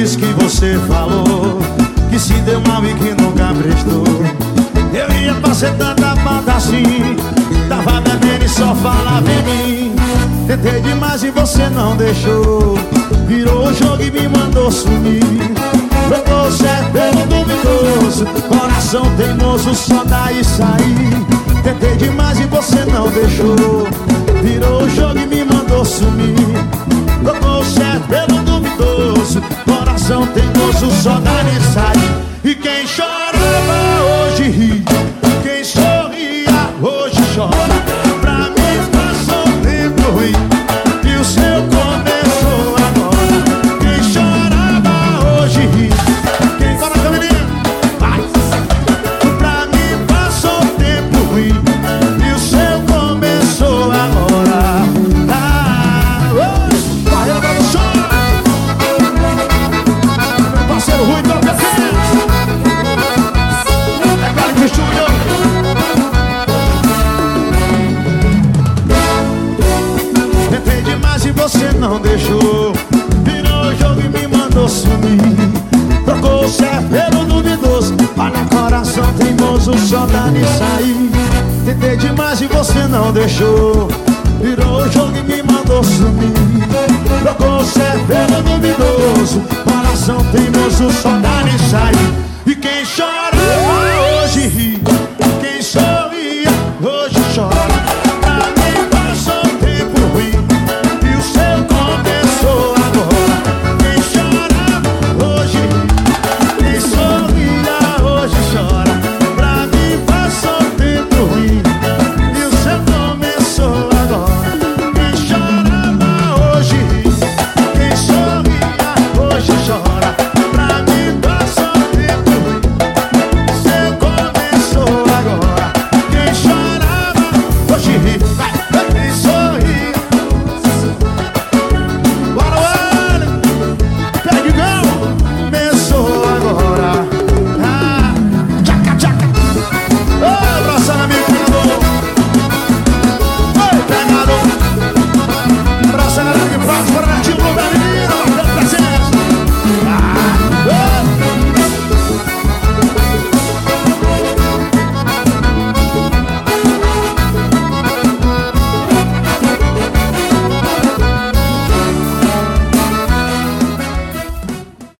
Disse que você falou Que se deu mal e que nunca prestou. Eu ia fazer tanta falta assim Tava bebendo e só falava em mim. Tentei demais e você não deixou. Virou o jogo e me mandou sumir. Trocou certo pelo duvidoso Coração teimoso só dá e sair. Tentei demais e você não deixou só dá e consumir Trocou o certo pelo duvidoso Para coração teimoso, só dá de sair. Tentei demais e você não deixou. Virou o jogo e me mandou sumir. Trocou o certo pelo duvidoso Coração teimoso, só dá de sair.